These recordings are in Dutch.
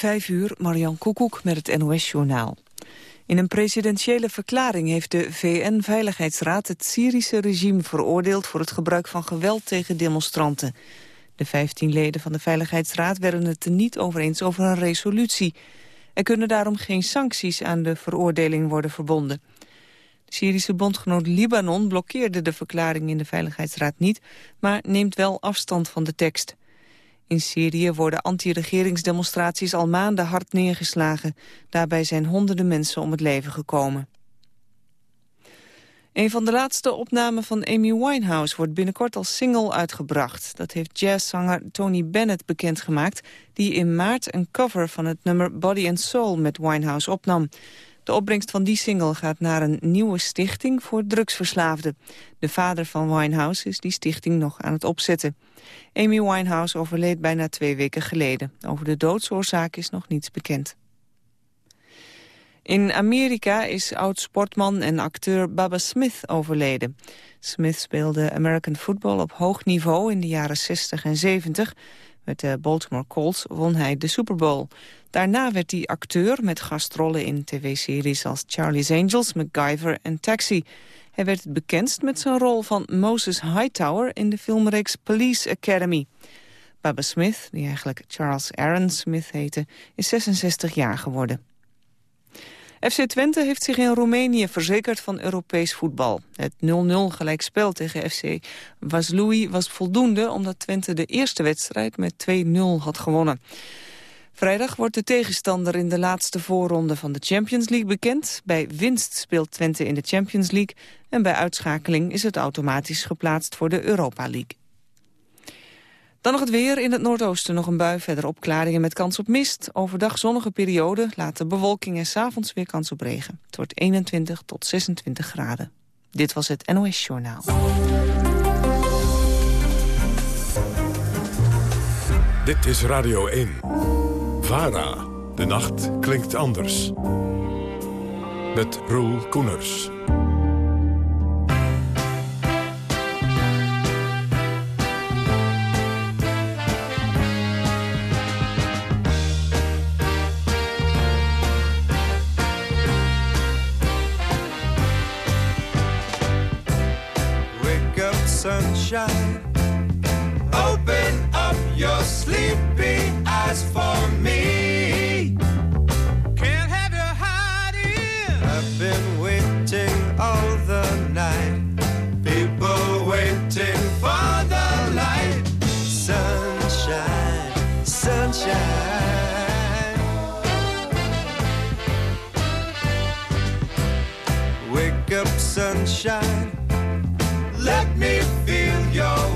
Vijf uur, Marian Koekoek met het NOS-journaal. In een presidentiële verklaring heeft de VN-veiligheidsraad het Syrische regime veroordeeld voor het gebruik van geweld tegen demonstranten. De vijftien leden van de Veiligheidsraad werden het er niet over eens over een resolutie. Er kunnen daarom geen sancties aan de veroordeling worden verbonden. De Syrische bondgenoot Libanon blokkeerde de verklaring in de Veiligheidsraad niet, maar neemt wel afstand van de tekst. In Syrië worden anti-regeringsdemonstraties al maanden hard neergeslagen. Daarbij zijn honderden mensen om het leven gekomen. Een van de laatste opnamen van Amy Winehouse wordt binnenkort als single uitgebracht. Dat heeft jazzzanger Tony Bennett bekendgemaakt... die in maart een cover van het nummer Body and Soul met Winehouse opnam. De opbrengst van die single gaat naar een nieuwe stichting voor drugsverslaafden. De vader van Winehouse is die stichting nog aan het opzetten. Amy Winehouse overleed bijna twee weken geleden. Over de doodsoorzaak is nog niets bekend. In Amerika is oud-sportman en acteur Baba Smith overleden. Smith speelde American football op hoog niveau in de jaren 60 en 70. Met de Baltimore Colts won hij de Super Bowl. Daarna werd hij acteur met gastrollen in tv-series als Charlie's Angels, MacGyver en Taxi. Hij werd bekendst met zijn rol van Moses Hightower in de filmreeks Police Academy. Baba Smith, die eigenlijk Charles Aaron Smith heette, is 66 jaar geworden. FC Twente heeft zich in Roemenië verzekerd van Europees voetbal. Het 0-0 gelijkspel tegen FC Vaslui was voldoende... omdat Twente de eerste wedstrijd met 2-0 had gewonnen. Vrijdag wordt de tegenstander in de laatste voorronde van de Champions League bekend. Bij winst speelt Twente in de Champions League... en bij uitschakeling is het automatisch geplaatst voor de Europa League. Dan nog het weer. In het noordoosten nog een bui. Verder opklaringen met kans op mist. Overdag zonnige periode. Later bewolking en s'avonds weer kans op regen. Het wordt 21 tot 26 graden. Dit was het NOS Journaal. Dit is Radio 1. VARA. De nacht klinkt anders. Met Roel Koeners. Sunshine. Open up your sleepy eyes for me. Can't have you hiding. I've been waiting all the night. People waiting for the light. Sunshine, sunshine. Wake up, sunshine. Let me feel your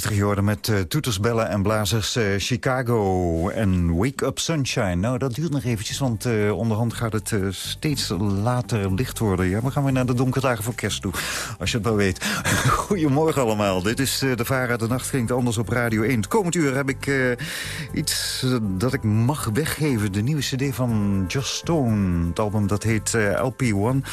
1970 geworden met uh, toeters, bellen en blazers uh, Chicago en Wake Up Sunshine. Nou, dat duurt nog eventjes, want uh, onderhand gaat het steeds later licht worden. Ja, we gaan weer naar de donkere dagen voor kerst toe, als je het wel weet. Goedemorgen allemaal, dit is de Vara de Nacht klinkt anders op Radio 1. Het komend uur heb ik iets dat ik mag weggeven. De nieuwe cd van Joss Stone. Het album dat heet LP1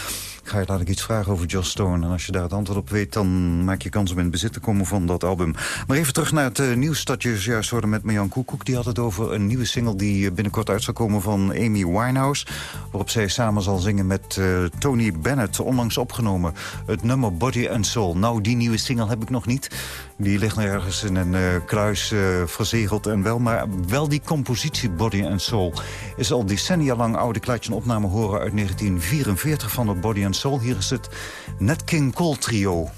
ga je dadelijk iets vragen over Joss Stone. En als je daar het antwoord op weet, dan maak je kans om in bezit te komen van dat album. Maar even terug naar het uh, nieuws dat je juist hoorde met Marjan Koekoek. Die had het over een nieuwe single die eh, binnenkort uit zal komen van Amy Winehouse. Waarop zij samen zal zingen met uh, Tony Bennett. Onlangs opgenomen het nummer Body and Soul. Nou, die nieuwe single heb ik nog niet. Die ligt nog ergens in een uh, kluis uh, verzegeld en wel. Maar wel die compositie Body and Soul is al decennia lang oude. Ik opname horen uit 1944 van het Body and Soul. Hier is het Net King Cole trio.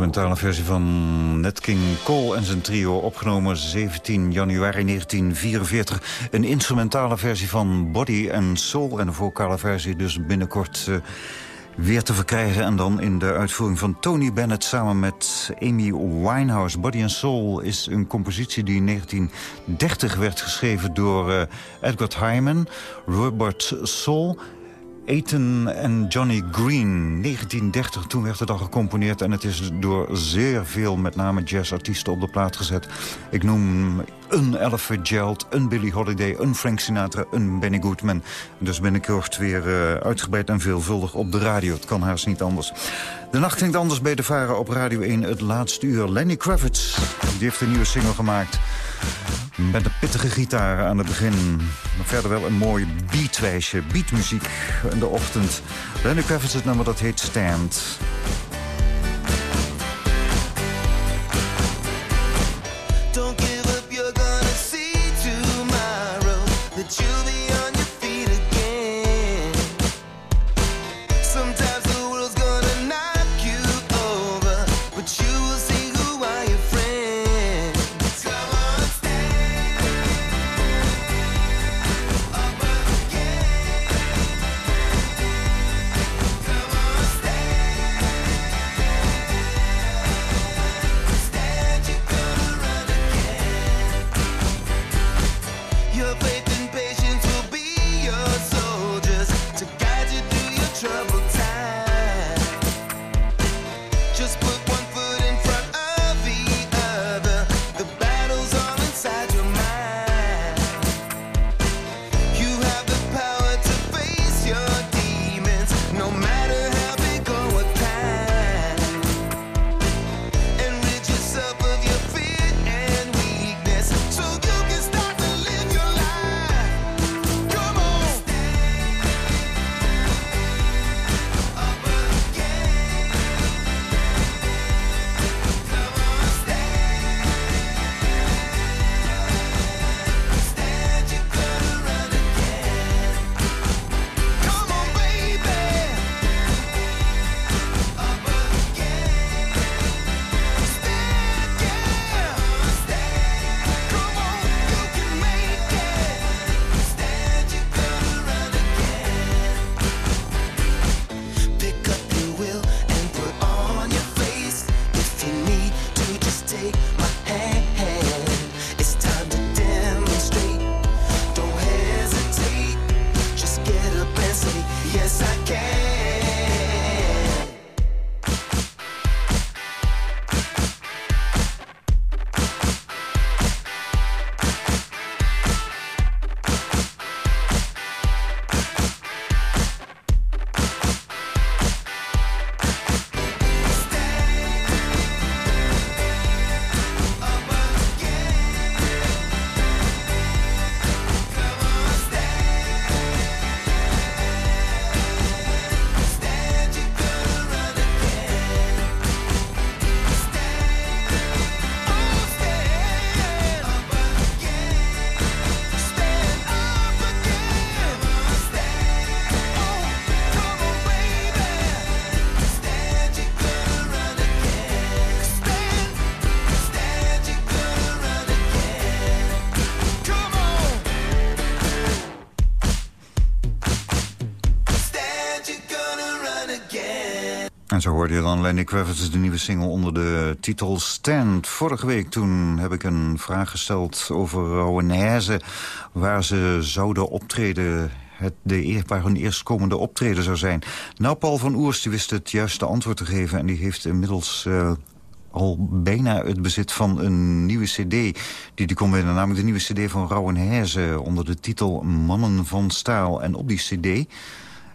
Instrumentale versie van Nat King Cole en zijn trio... opgenomen 17 januari 1944. Een instrumentale versie van Body and Soul... en een vocale versie dus binnenkort uh, weer te verkrijgen. En dan in de uitvoering van Tony Bennett samen met Amy Winehouse. Body and Soul is een compositie die in 1930 werd geschreven door uh, Edward Hyman, Robert Soul Ethan en Johnny Green, 1930, toen werd het al gecomponeerd... en het is door zeer veel, met name jazzartiesten, op de plaat gezet. Ik noem een Ella Fitzgerald, een Billie Holiday, een Frank Sinatra, een Benny Goodman. Dus binnenkort weer uh, uitgebreid en veelvuldig op de radio. Het kan haast niet anders. De nacht klinkt anders bij de Varen op Radio 1 het laatste uur. Lenny Kravitz, die heeft een nieuwe single gemaakt. Met een pittige gitaar aan het begin. Maar verder wel een mooi beatwijsje, beatmuziek in de ochtend. Lenny Kravitz, het nummer dat heet Stand. En zo hoorde je dan Lenny Kravitz, de nieuwe single onder de titel Stand. Vorige week toen heb ik een vraag gesteld over Rouwenaise... waar ze zouden optreden het de, waar hun eerstkomende optreden zou zijn. Nou, Paul van Oers wist het juiste antwoord te geven... en die heeft inmiddels uh, al bijna het bezit van een nieuwe cd... die die komt binnen, namelijk de nieuwe cd van Rouwenhezen... onder de titel Mannen van Staal. En op die cd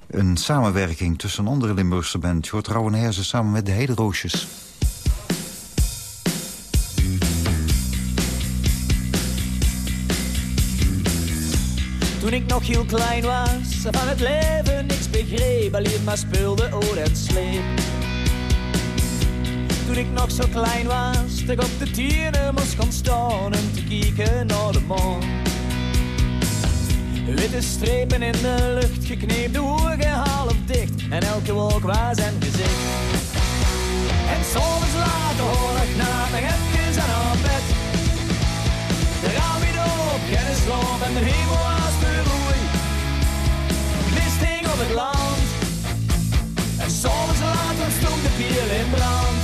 een samenwerking tussen een andere Limburgse band. Je hoort Rauwenherzen samen met de Hederoosjes. Toen ik nog heel klein was, van het leven niks begreep, alleen maar speelde oor en sleep. Toen ik nog zo klein was, dat ik op de tieren moest gaan staan en te kijken naar de maan. Witte strepen in de lucht, gekneepte ogen half dicht. En elke wolk was zijn gezicht. En soms later hoor ik naar mijn hemdjes en op bed. De raam weer op, kennis en de hemel was de roei. Mist hing op het land. En soms later stond de pier in brand.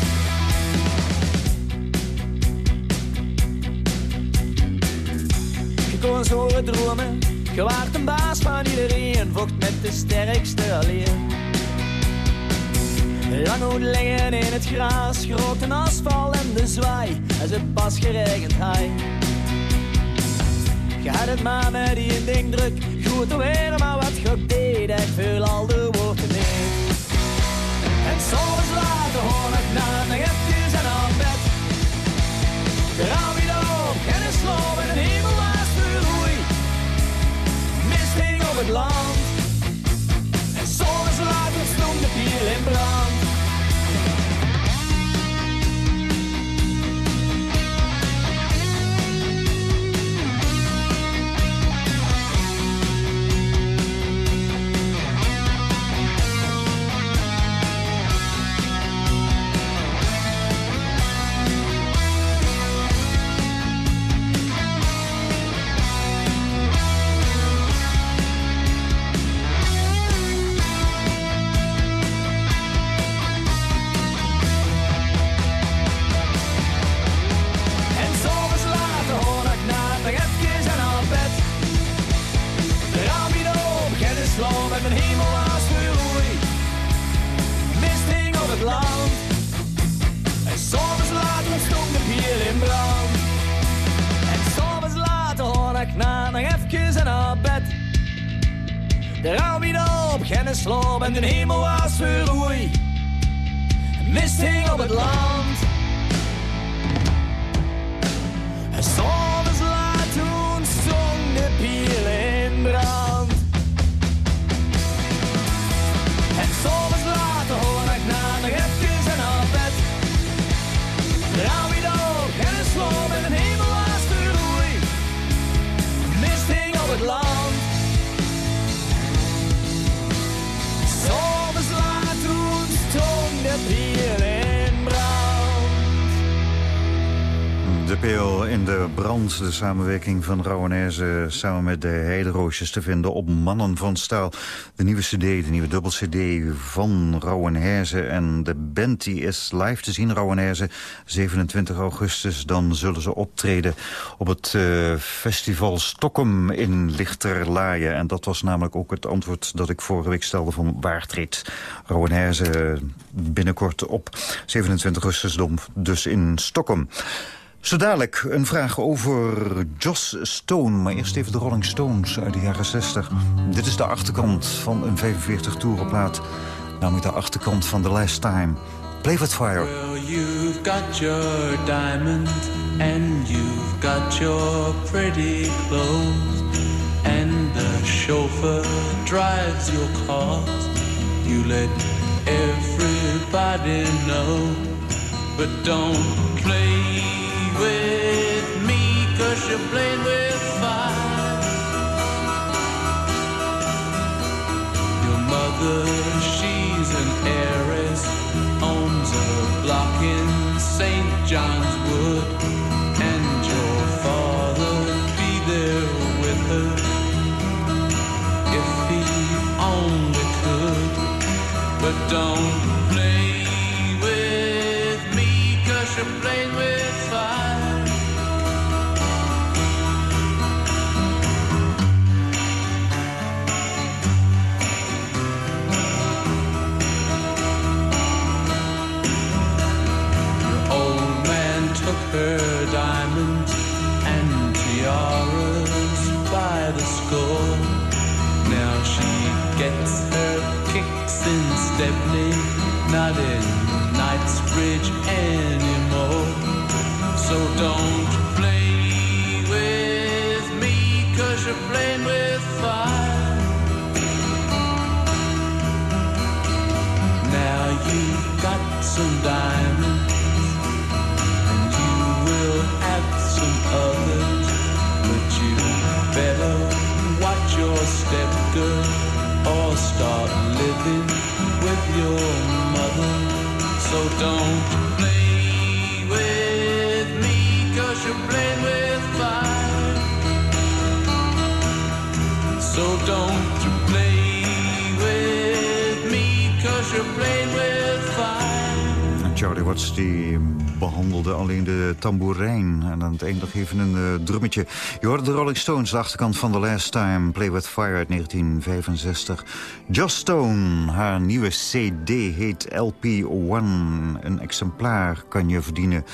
Ik kon zo dromen je waart een baas van iedereen, vocht met de sterkste alleen. Lang moet liggen in het gras, groot en asfalt en de zwaai, als het pas geregend hij. Je had het maar met die ding druk. Goed te weten, maar wat je deed, ik vul al de woorden in. En soms later hoor ik na even het land. En soms later stond de pier in brand. De samenwerking van Rauwenese samen met de Heideroosjes te vinden op Mannen van Staal. De nieuwe cd, de nieuwe dubbel cd van Rauwenese en de band die is live te zien, Rauwenese. 27 augustus, dan zullen ze optreden op het eh, festival Stockholm in Lichterlaaien. En dat was namelijk ook het antwoord dat ik vorige week stelde van waar treedt Rauwenese binnenkort op. 27 augustus dus in Stockholm. Zo dadelijk een vraag over Joss Stone. Maar eerst even de Rolling Stones uit de jaren 60. Dit is de achterkant van een 45 toerenplaat. Namelijk de achterkant van The Last Time. Play with Fire. Well, you've got your diamond and you've got your pretty clothes, and the chauffeur drives your car. You let everybody know, but don't play with me, cause you're playing with fire. Your mother, not in Knightsbridge anymore. So don't play with me, cause you're playing with fire. Now you've got some diamonds don't play with me, cause you're playing with fire. So don't you play with me, cause you're playing with fire. Charlie Charlie Watts die behandelde alleen de tamboerijn. En aan het eind nog even een uh, drummetje. Je hoorde de Rolling Stones, de achterkant van The Last Time. Play With Fire uit 1965. Joss Stone, haar nieuwe cd heet LP1. Een exemplaar kan je verdienen.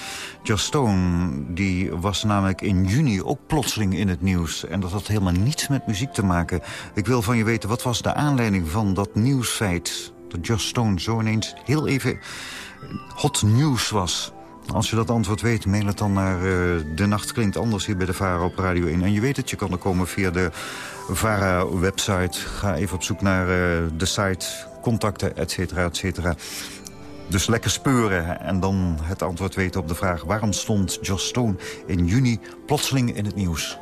Joss Stone die was namelijk in juni ook plotseling in het nieuws. En dat had helemaal niets met muziek te maken. Ik wil van je weten, wat was de aanleiding van dat nieuwsfeit dat Joss Stone zo ineens heel even hot news was. Als je dat antwoord weet, mail het dan naar uh, De Nacht Klinkt Anders hier bij de VARA op Radio 1. En je weet het, je kan er komen via de VARA-website. Ga even op zoek naar uh, de site, contacten, et cetera, et cetera. Dus lekker speuren en dan het antwoord weten op de vraag... waarom stond Joss Stone in juni plotseling in het nieuws?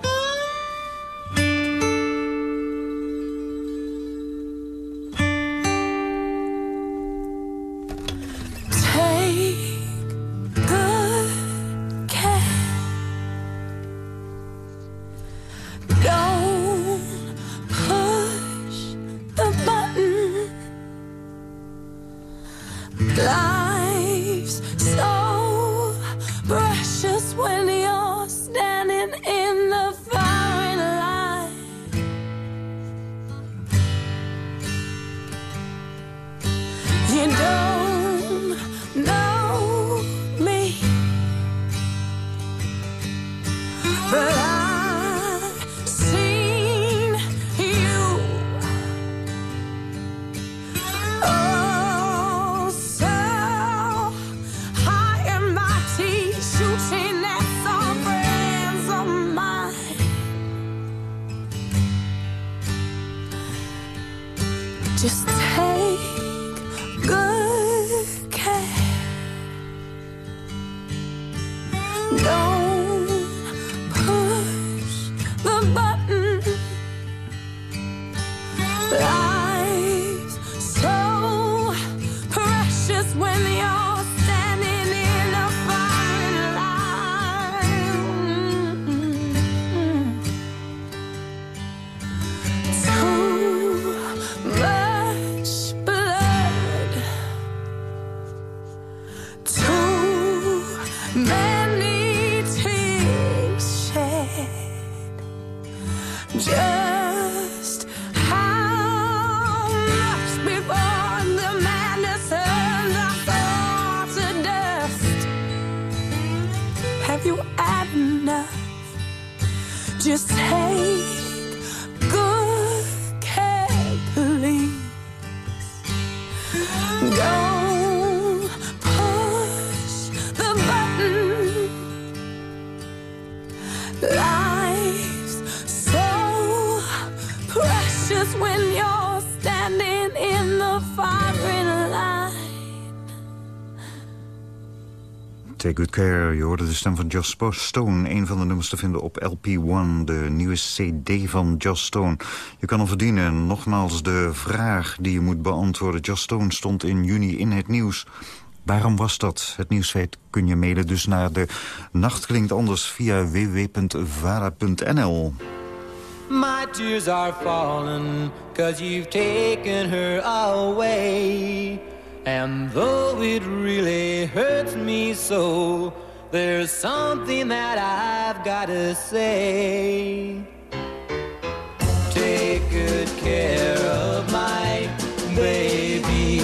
precious when Take Good Care. Je hoorde de stem van Joss Stone. Een van de nummers te vinden op LP1, de nieuwe cd van Joss Stone. Je kan hem verdienen. Nogmaals de vraag die je moet beantwoorden. Joss Stone stond in juni in het nieuws. Waarom was dat? Het nieuwsfeit kun je mailen dus naar de Nacht Klinkt Anders via www.vara.nl. My tears are falling, cause you've taken her away. And though it really hurts me so, there's something that I've got to say. Take good care of my baby.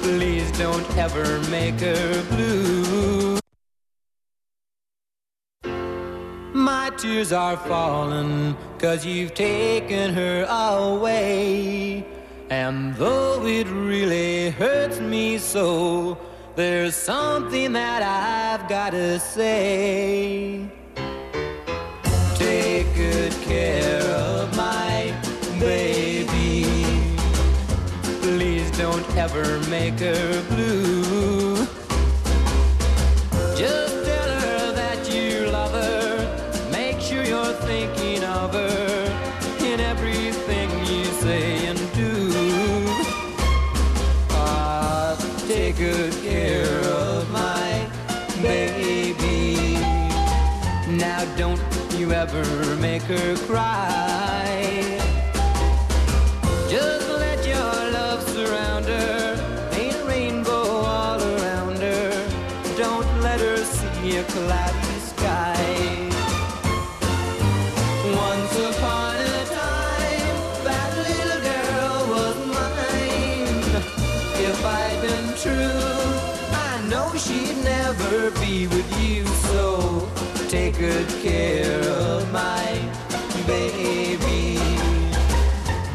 Please don't ever make her blue. My tears are falling, cause you've taken her away. And though it really hurts me so, there's something that I've got to say. Take good care of my baby. Please don't ever make her blue. Just ever make her cry. Just let your love surround her, paint a rainbow all around her. Don't let her see a cloudy sky. Once upon a time, that little girl was mine. If I'd been true, I know she'd never be with good care of my baby.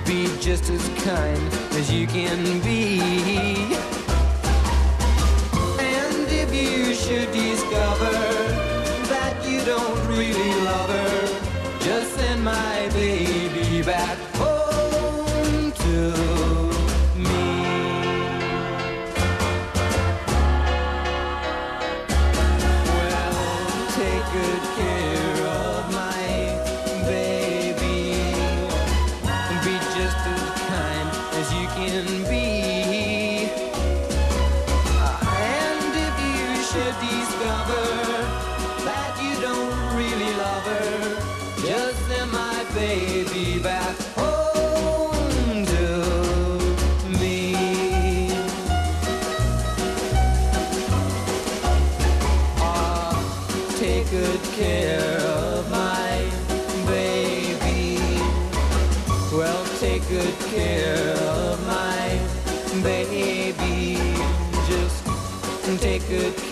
Be just as kind as you can be.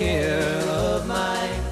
Care of my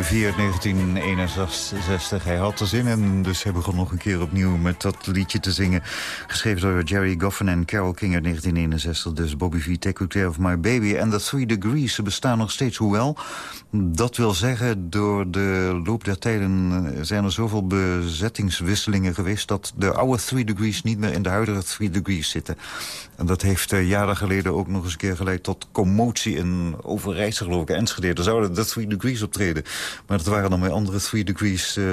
Uit 1961. Hij had er zin in, dus hij begon nog een keer opnieuw met dat liedje te zingen. Geschreven door Jerry Goffin en Carol King uit 1961. Dus Bobby V, Take Care of My Baby. En The Three Degrees, ze bestaan nog steeds. Hoewel, dat wil zeggen, door de loop der tijden zijn er zoveel bezettingswisselingen geweest... dat de oude Three Degrees niet meer in de huidige Three Degrees zitten. En dat heeft uh, jaren geleden ook nog eens een keer geleid tot commotie in Overijssel, geloof ik, Enschede. Er zouden de Three Degrees optreden. Maar dat waren dan weer andere Three Degrees uh,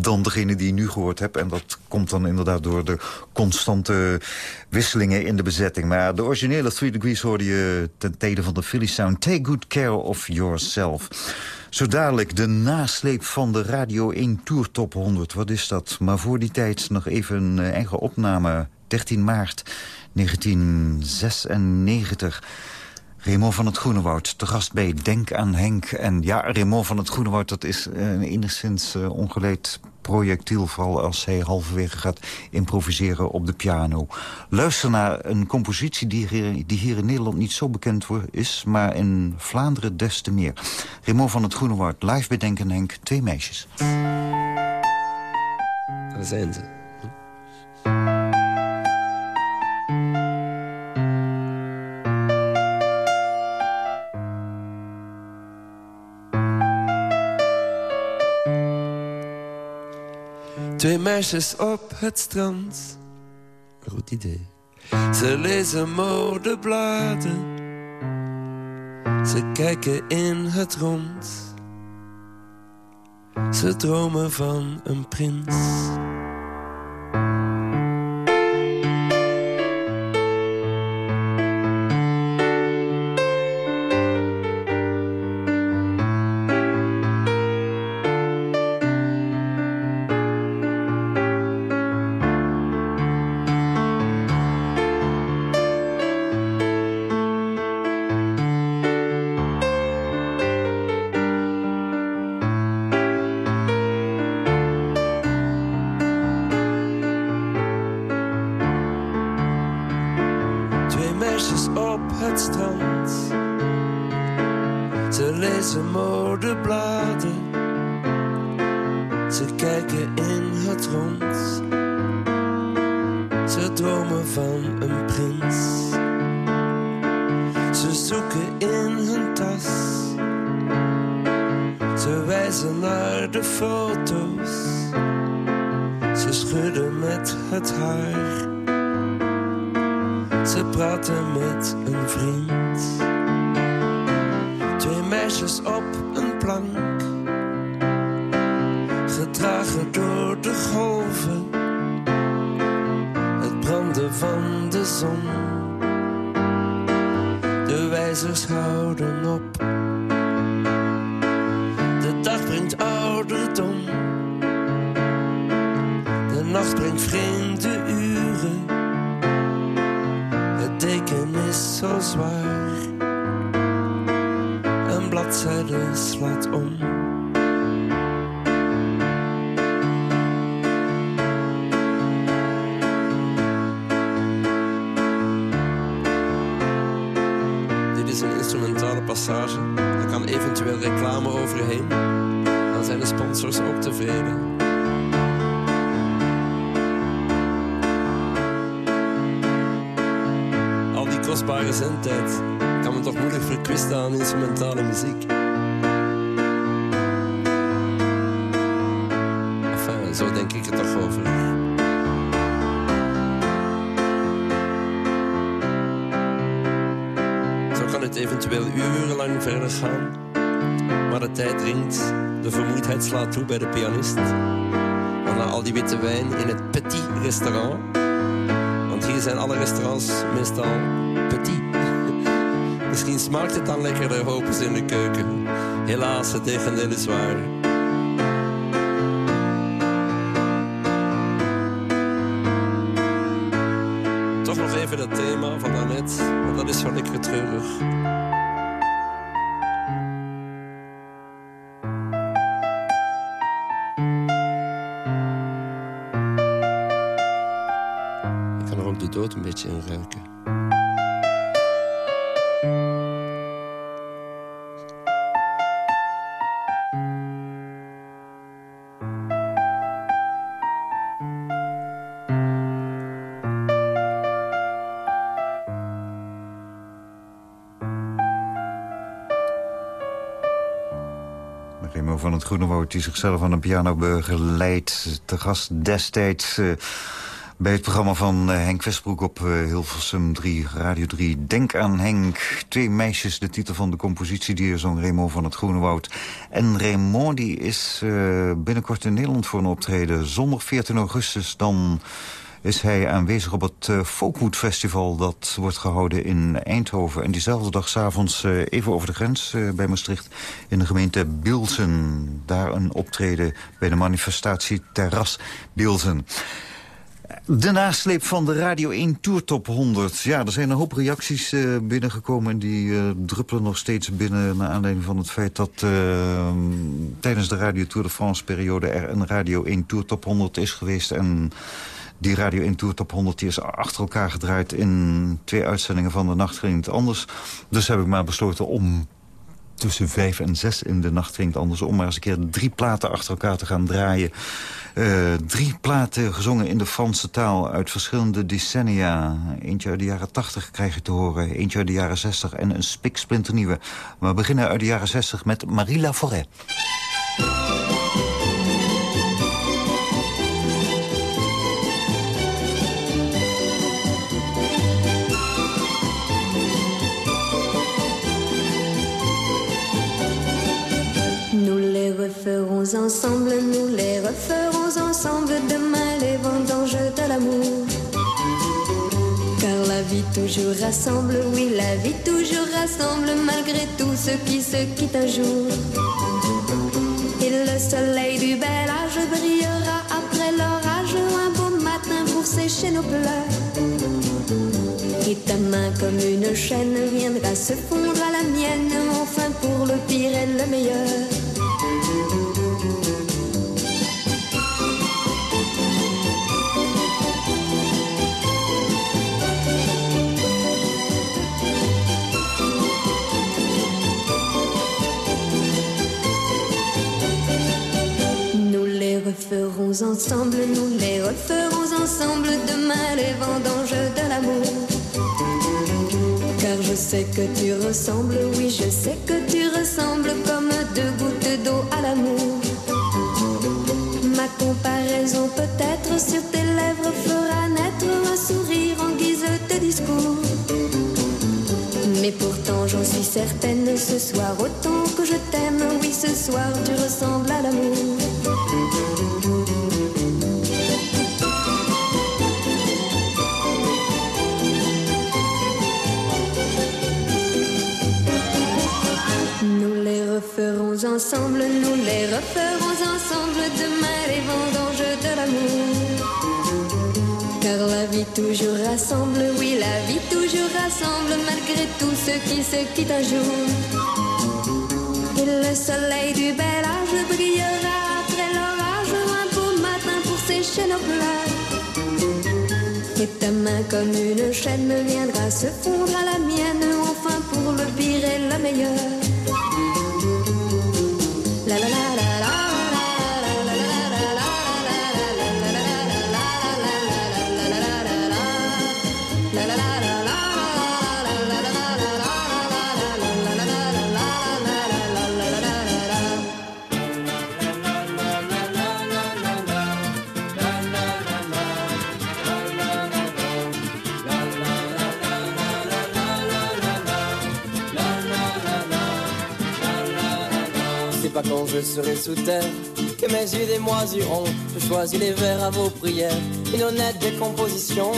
dan degene die je nu gehoord hebt. En dat komt dan inderdaad door de constante wisselingen in de bezetting. Maar de originele Three Degrees hoorde je ten tijde van de Philly Sound. Take good care of yourself. Zo dadelijk de nasleep van de Radio 1 Tour Top 100. Wat is dat? Maar voor die tijd nog even een eigen opname. 13 maart 1996. Raymond van het Groenewoud, te gast bij Denk aan Henk. En ja, Raymond van het Groenewoud, dat is een enigszins uh, ongeleid projectiel... als hij halverwege gaat improviseren op de piano. Luister naar een compositie die hier, die hier in Nederland niet zo bekend is... maar in Vlaanderen des te meer. Raymond van het Groenewoud, live bij Denk aan Henk, twee meisjes. Daar zijn ze. Twee meisjes op het strand. Goed idee. Ze lezen modebladen. Ze kijken in het rond. Ze dromen van een prins. naar de foto's. Ze schudden met het haar. Ze praten met een vriend. Twee meisjes op een plank. Gedragen door de golven. Het branden van de zon. De wijzers houden op. vriend vreemde uren. Het deken is zo zwaar. Een bladzijde slaat om. Dit is een instrumentale passage. Er kan eventueel reclame overheen. Dan zijn de sponsors ook tevreden. Kostbare zendtijd kan men toch moeilijk verkwisten aan instrumentale muziek. Enfin, zo denk ik er toch over. Zo kan het eventueel urenlang verder gaan. Maar de tijd dringt, de vermoeidheid slaat toe bij de pianist. En na al die witte wijn in het petit restaurant. Want hier zijn alle restaurants meestal Misschien smaakt het dan lekkerder, hopen in de keuken. Helaas, het tegendeel is waar. Toch nog even dat thema van daarnet, want dat is wel lekker treurig. Ik kan er ook de dood een beetje in ruiken. Die zichzelf aan de piano begeleidt. Te gast destijds uh, bij het programma van uh, Henk Westbroek op uh, Hilversum 3, Radio 3. Denk aan Henk. Twee meisjes, de titel van de compositie... die zong Remo van het Groene Woud. En Remo die is binnenkort in Nederland voor een optreden. Zondag 14 augustus dan is hij aanwezig op het uh, Folkwood Festival. Dat wordt gehouden in Eindhoven. En diezelfde dag s'avonds uh, even over de grens uh, bij Maastricht... in de gemeente Bielsen. Daar een optreden bij de manifestatie Terras Bielsen. De nasleep van de Radio 1 Tour Top 100. Ja, er zijn een hoop reacties binnengekomen... en die druppelen nog steeds binnen... naar aanleiding van het feit dat tijdens de Radio Tour de France periode... er een Radio 1 Tour Top 100 is geweest... en die Radio 1 Tour Top 100 die is achter elkaar gedraaid... in twee uitzendingen van de nacht ging het anders. Dus heb ik maar besloten om tussen vijf en zes in de nacht ging het anders... om maar eens een keer drie platen achter elkaar te gaan draaien. Uh, drie platen gezongen in de Franse taal uit verschillende decennia. Eentje uit de jaren 80 krijg je te horen, eentje uit de jaren 60 en een spiksplinternieuwe. We beginnen uit de jaren 60 met Marie Laforêt. Ensemble, nous les referons ensemble demain les vendanges de l'amour. Car la vie toujours rassemble, oui la vie toujours rassemble malgré tout ce qui se quitte un jour. Et le soleil du bel âge brillera après l'orage un beau matin pour sécher nos pleurs. Et ta main comme une chaîne viendra se fondre à la mienne, enfin pour le pire et le meilleur. Referons ensemble, nous les referons ensemble demain les vendanges de l'amour. Car je sais que tu ressembles, oui je sais que tu ressembles comme deux gouttes d'eau à l'amour. Ma comparaison peut-être sur tes lèvres fera naître un sourire en guise de discours. Mais pourtant j'en suis certaine, ce soir autant que je t'aime, oui ce soir tu ressembles à l'amour. Ensemble, nous les referons ensemble demain les vendanges de l'amour. Car la vie toujours rassemble, oui la vie toujours rassemble malgré tout ce qui se quitte un jour. Et le soleil du bel âge brillera après l'orage un beau matin pour sécher nos pleurs. Et ta main comme une chaîne viendra se fondre à la mienne, enfin pour le pire et le meilleur. Je serai sous terre que mes yeux démoisiront. Je choisis les vers à vos prières, une honnête décomposition.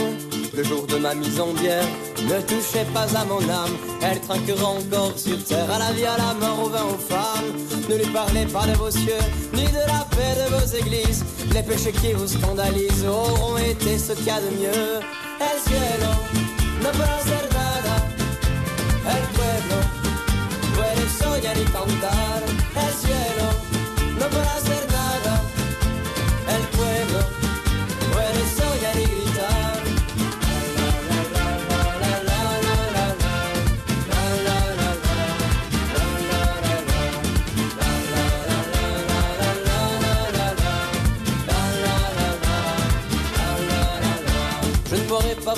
Le jour de ma mise en bière, ne touchez pas à mon âme, elle trinquera encore sur terre, à la vie, à la mort, au vin, aux femmes. Ne lui parlez pas de vos cieux, ni de la paix de vos églises. Les péchés qui vous scandalisent auront été ce qu'il y a de mieux. El cielo nada, pueblo.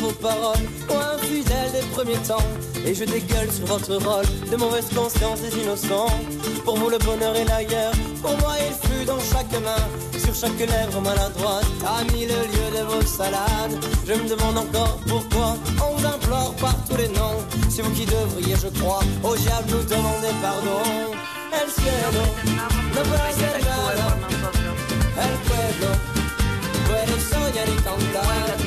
Vos parole ou un fidèle des premiers temps. Et je dégueule sur votre rôle de mauvaise conscience des innocents. Pour vous le bonheur est l'ailleurs, pour moi il fut dans chaque main, sur chaque lèvre maladroite, a mis le lieu de vos salades. Je me demande encore pourquoi on vous implore par tous les noms. C'est vous qui devriez, je crois, au diable nous demander pardon. El cielo no puede hacer nada, el pueblo puede soñar y cantar.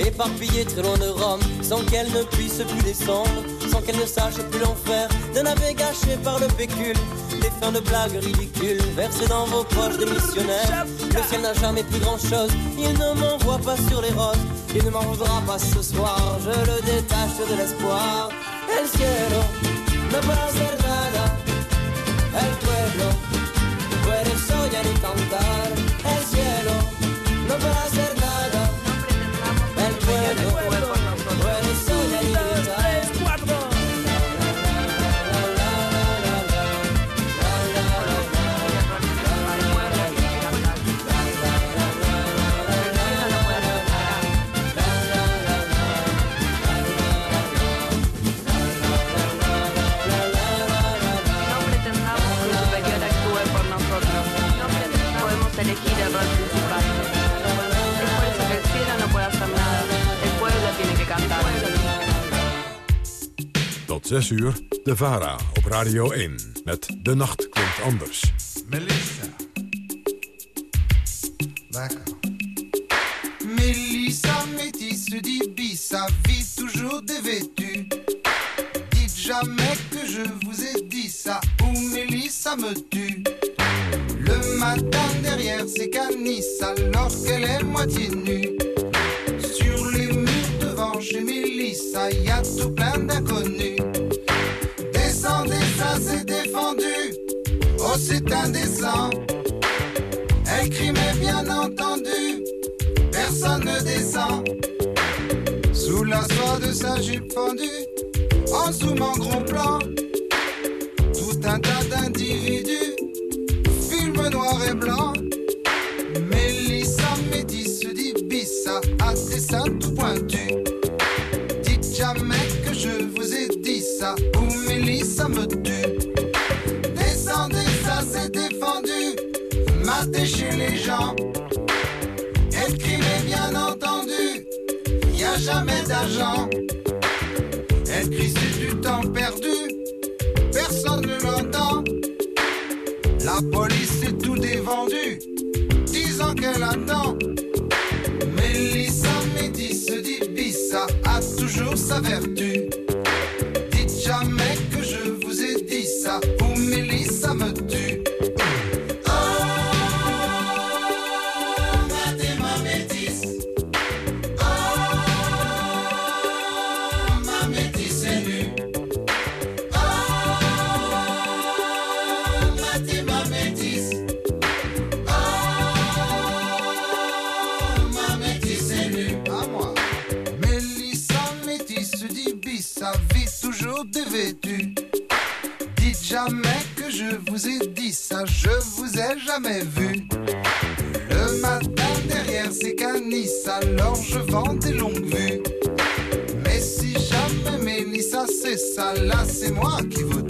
éparpillé très loin de Rome, sans qu'elle ne puisse plus descendre, sans qu'elle ne sache plus l'enfer d'un navet gâché par le pécule, des fins de blagues ridicules versées dans vos poches de missionnaires. Le ciel n'a jamais plus grand chose, il ne m'envoie pas sur les roses, il ne m'en voudra pas ce soir, je le détache de l'espoir. El cielo no puede hacer nada, el pueblo puede soñar y cantar. El cielo no puede hacer nada. recuerdo. 6 uur, de VARA op Radio 1. Met De Nacht Klinkt Anders. Melissa. D'accord. Mélissa métisse d'Ibissa vit toujours dévêtue. Dites jamais que je vous ai dit ça ou Mélissa me tue. Le matin derrière ses canisses alors qu'elle est moitié nue. Sur les murs devant chez Mélissa, y a tout plein d'inconnus. C'est indécent. Elle crie, mais bien entendu, personne ne descend. Sous la soie de sa jupe fendue, en zoom en gros plan, tout un tas d'individus, film noir et blanc. Mélissa métisse dit bissa à des seins tout pointus. Jamais d'argent. Crie, c'est du temps perdu, personne ne l'entend. La police est tout dévendu, disant qu'elle attend. Mélissa Médis dit Bissa a toujours sa vertu. Dévêtue. Dites jamais que je vous ai dit ça, je vous ai jamais vu. Le matin derrière ces canisses, alors je vends des longues vues. Mais si jamais Mélissa c'est ça, là c'est moi qui vous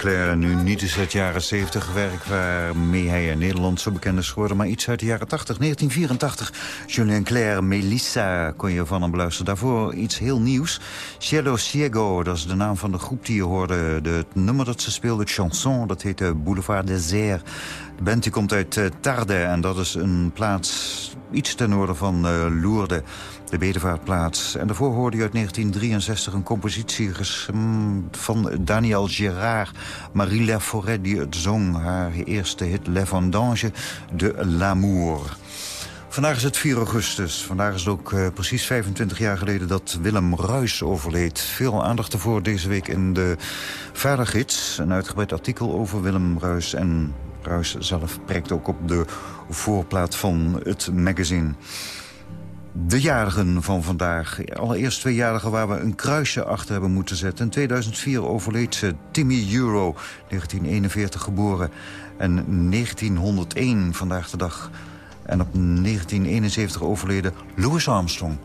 Clerc, nu niet eens uit jaren 70 werk waarmee hij in Nederland zo bekend is geworden, maar iets uit de jaren 80, 1984. Julien Clerc, Melissa kon je van hem beluisteren. Daarvoor iets heel nieuws. Cielo Ciego, dat is de naam van de groep die je hoorde. De, het nummer dat ze speelde, chanson, dat heette Boulevard Désert. De band die komt uit uh, Tarde en dat is een plaats iets ten noorden van uh, Lourdes de bedevaartplaats. En daarvoor hoorde je uit 1963 een compositie van Daniel Gérard. Marie Laforêt die het zong, haar eerste hit Le Vendange de L'amour. Vandaag is het 4 augustus. Vandaag is het ook uh, precies 25 jaar geleden dat Willem Ruis overleed. Veel aandacht ervoor deze week in de Vadergids. Een uitgebreid artikel over Willem Ruis. En Ruis zelf prijkt ook op de voorplaat van het magazine. De jarigen van vandaag. Allereerst twee jarigen waar we een kruisje achter hebben moeten zetten. In 2004 overleed ze Timmy Euro, 1941 geboren. En 1901 vandaag de dag. En op 1971 overleden Louis Armstrong.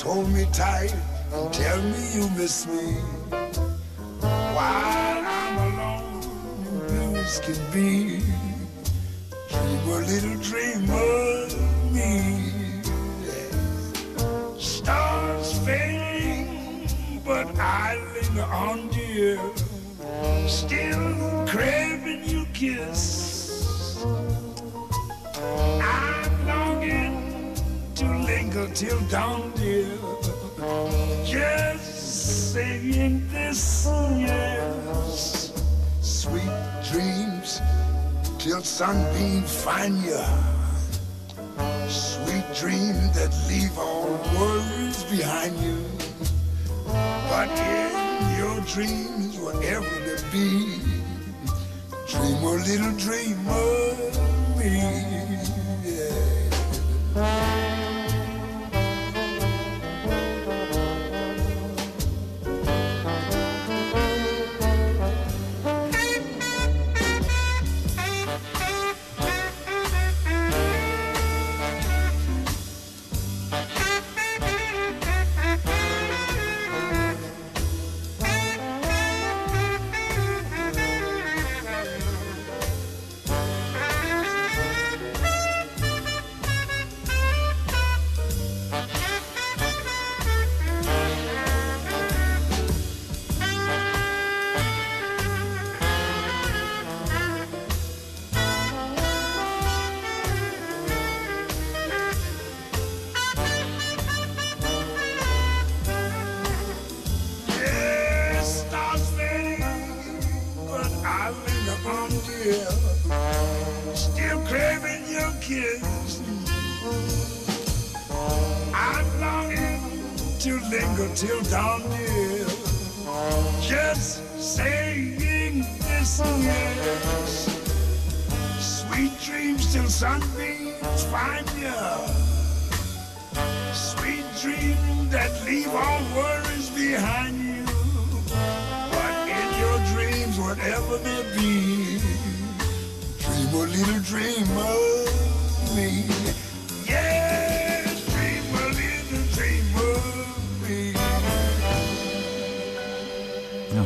Just hold me tight and tell me you miss me. While I'm alone, blue as can be. Dream a little dream of me. Stars fading, but I linger on, dear. Still craving your kiss. Till dawn, dear. Just saying this, yes. Sweet dreams till sunbeams find you. Sweet dreams that leave all worries behind you. But in your dreams, whatever they be, dream a little dream of me. Yeah.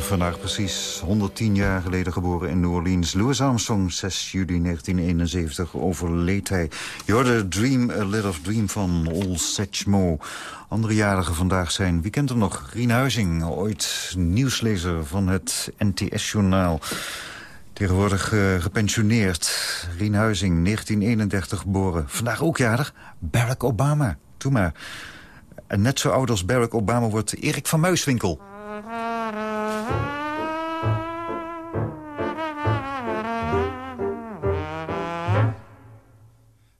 Vandaag precies 110 jaar geleden geboren in New Orleans. Louis Armstrong, 6 juli 1971, overleed hij. Je hoorde Dream, A Little Dream van Old Satchmo. Andere jarigen vandaag zijn, wie kent hem nog? Rien Huizing, ooit nieuwslezer van het NTS-journaal. Tegenwoordig uh, gepensioneerd. Rien Huizing, 1931 geboren. Vandaag ook jarig, Barack Obama. Doe maar. En net zo oud als Barack Obama wordt Erik van Muiswinkel.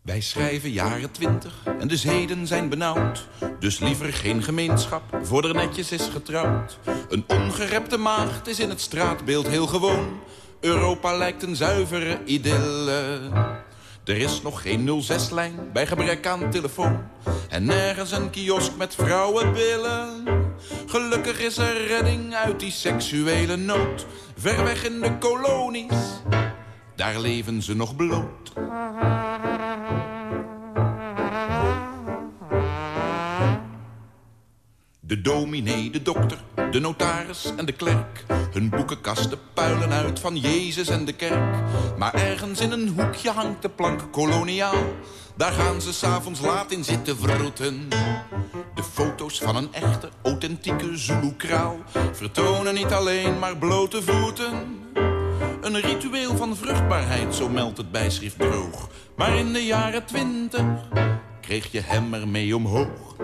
Wij schrijven jaren twintig en de zeden zijn benauwd. Dus liever geen gemeenschap, voor er netjes is getrouwd. Een ongerepte maagd is in het straatbeeld heel gewoon. Europa lijkt een zuivere idylle. Er is nog geen 06-lijn bij gebrek aan telefoon. En nergens een kiosk met vrouwenbillen. Gelukkig is er redding uit die seksuele nood. Ver weg in de kolonies, daar leven ze nog bloot. De dominee, de dokter, de notaris en de klerk. Hun boekenkasten puilen uit van Jezus en de kerk. Maar ergens in een hoekje hangt de plank koloniaal. Daar gaan ze s'avonds laat in zitten vroeten. De foto's van een echte, authentieke Zulu-kraal... vertonen niet alleen maar blote voeten. Een ritueel van vruchtbaarheid, zo meldt het bijschrift droog. Maar in de jaren twintig kreeg je hem ermee omhoog.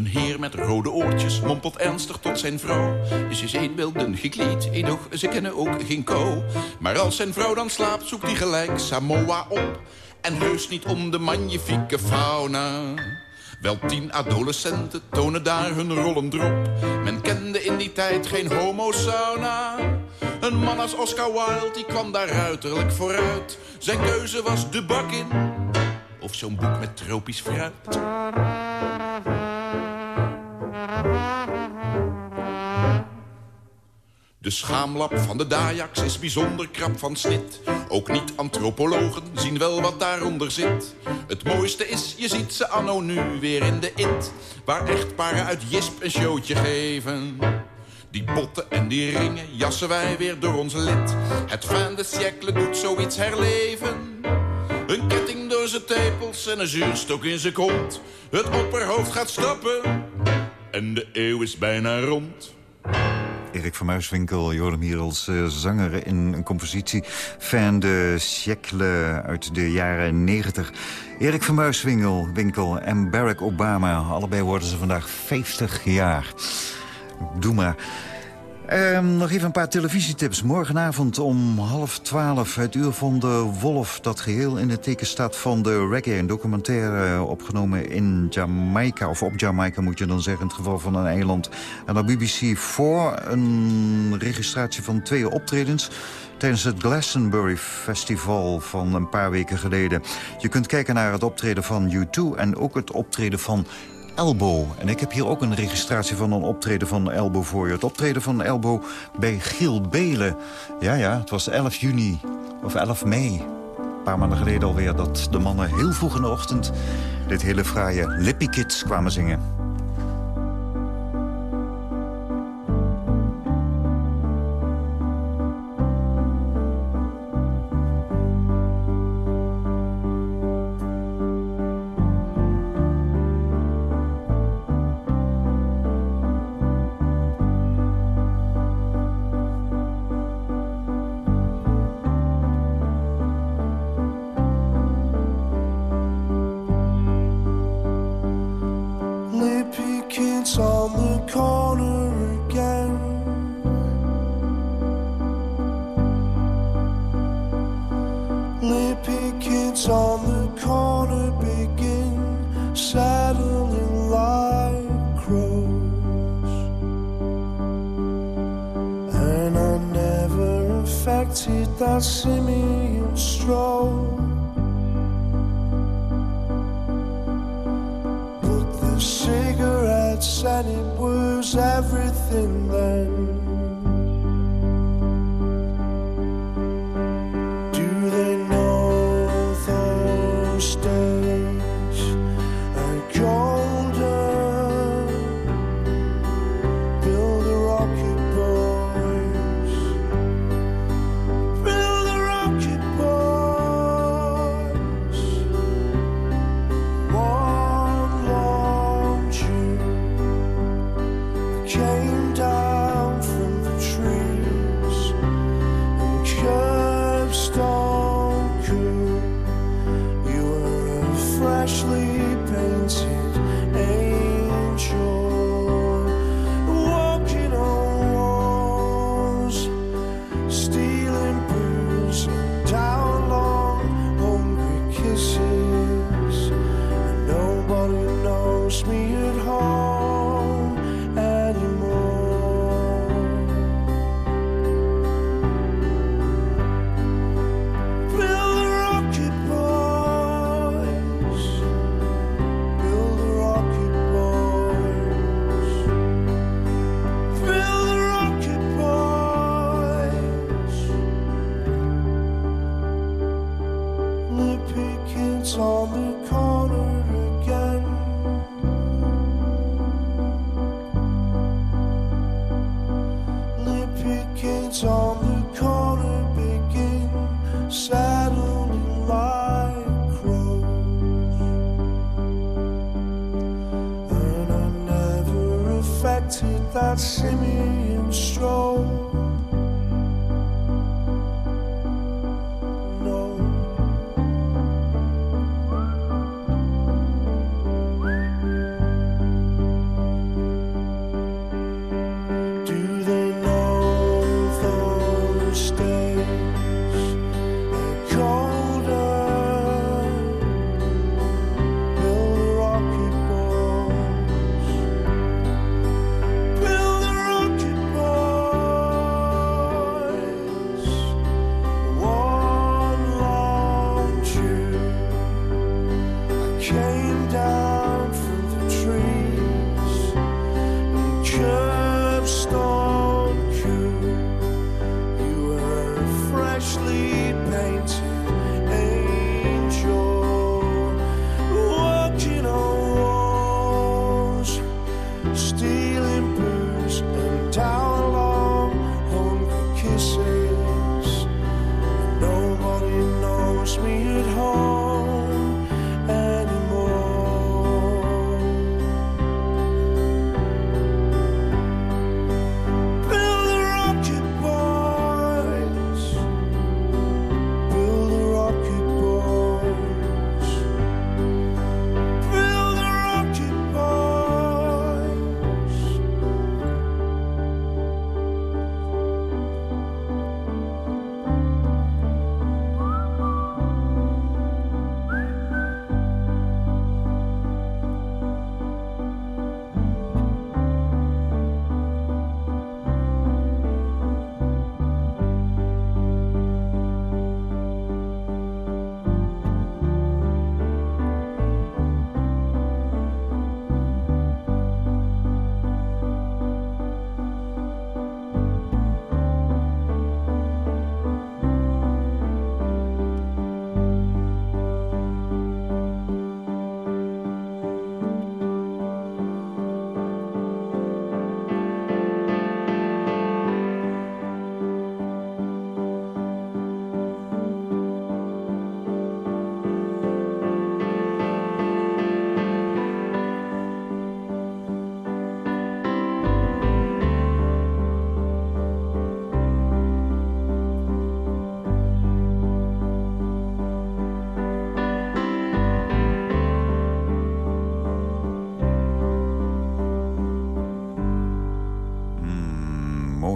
Een heer met rode oortjes mompelt ernstig tot zijn vrouw. Ze zijn wel dun gekleed, edoch ze kennen ook geen kou. Maar als zijn vrouw dan slaapt, zoekt hij gelijk Samoa op. En heus niet om de magnifieke fauna. Wel tien adolescenten tonen daar hun rollend drop. Men kende in die tijd geen homo-sauna. Een man als Oscar Wilde, die kwam daar ruiterlijk vooruit. Zijn keuze was de bak in, of zo'n boek met tropisch fruit. De schaamlap van de Dayaks is bijzonder krap van snit. Ook niet-antropologen zien wel wat daaronder zit. Het mooiste is, je ziet ze anno nu weer in de it. Waar echtparen uit Jisp een showtje geven. Die botten en die ringen jassen wij weer door ons lid. Het fin de siècle doet zoiets herleven. Een ketting door zijn tepels en een zuurstok in zijn kont. Het opperhoofd gaat stappen en de eeuw is bijna rond. Erik van Muiswinkel, Jordan hier als eh, zanger in een compositie... Fan de siècle uit de jaren 90. Erik van Muiswinkel Winkel en Barack Obama. Allebei worden ze vandaag 50 jaar. Doe maar. Ehm, nog even een paar televisietips. Morgenavond om half twaalf het uur van de Wolf... dat geheel in het teken staat van de reggae. Een documentaire opgenomen in Jamaica. Of op Jamaica moet je dan zeggen, in het geval van een eiland. En op BBC 4 een registratie van twee optredens tijdens het Glastonbury Festival van een paar weken geleden. Je kunt kijken naar het optreden van U2 en ook het optreden van Elbow. En ik heb hier ook een registratie van een optreden van Elbow voor je. Het optreden van Elbow bij Giel Belen. Ja, ja, het was 11 juni of 11 mei. Een paar maanden geleden alweer dat de mannen heel vroeg in de ochtend... dit hele fraaie Lippy Kids kwamen zingen. see me.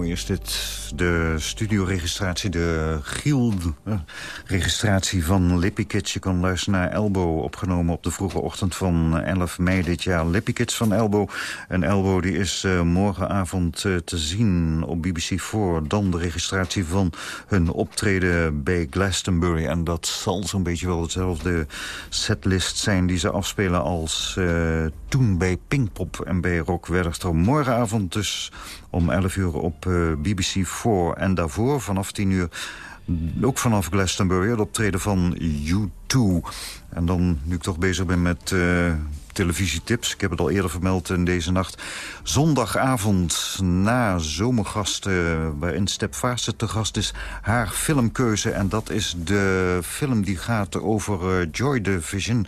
Mooi is dit studioregistratie, de Giel-registratie van Lippy Je kan luisteren naar Elbow, opgenomen op de vroege ochtend van 11 mei dit jaar. Lippy van Elbow. En Elbow die is eh, morgenavond eh, te zien op BBC4. Dan de registratie van hun optreden bij Glastonbury. En dat zal zo'n beetje wel hetzelfde setlist zijn die ze afspelen als eh, toen bij Pinkpop en bij Rock Werchter. Morgenavond dus om 11 uur op BBC4. En daarvoor vanaf 10 uur ook vanaf Glastonbury, het optreden van U2. En dan, nu ik toch bezig ben met... Uh, televisietips... ik heb het al eerder vermeld in deze nacht... zondagavond na zomergasten... waarin Step Faaste te gast is, haar filmkeuze. En dat is de film die gaat over uh, Joy Division.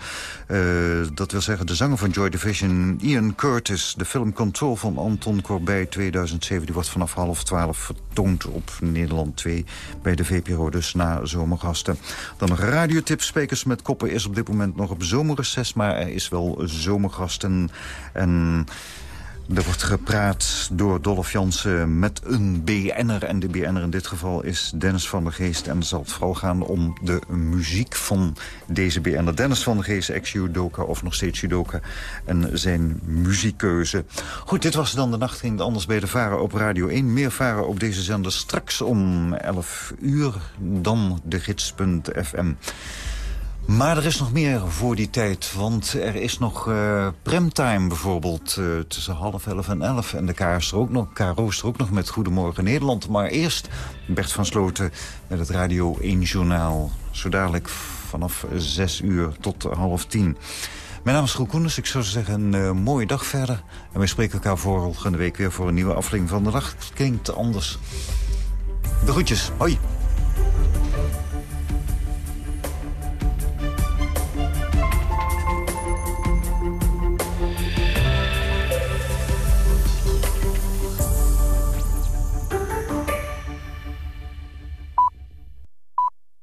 Uh, dat wil zeggen de zanger van Joy Division, Ian Curtis. De film Control van Anton Corbijn 2007. Die wordt vanaf half twaalf vertoond op Nederland 2... bij de VPRO, dus na zomergasten. Dan radiotips. Spekers met koppen is op dit moment nog op zomerreces... maar er is wel zomergasten en... Er wordt gepraat door Dolph Jansen met een BN'er. En de BN'er in dit geval is Dennis van der Geest. En het zal vooral gaan om de muziek van deze BN'er. Dennis van der Geest, ex-judoka of nog steeds judoka. En zijn muziekkeuze. Goed, dit was dan de nacht anders bij de Varen op Radio 1. Meer Varen op deze zender straks om 11 uur. Dan de gids.fm. Maar er is nog meer voor die tijd, want er is nog uh, premtime bijvoorbeeld... Uh, tussen half elf en elf. En de KRO ook nog, KRO er ook nog met Goedemorgen Nederland. Maar eerst Bert van Sloten met het Radio 1 Journaal. Zo dadelijk vanaf zes uur tot half tien. Mijn naam is Groen Koenens. Ik zou zeggen een uh, mooie dag verder. En wij spreken elkaar volgende week weer voor een nieuwe aflevering van de dag. Klinkt anders. De groetjes. Hoi.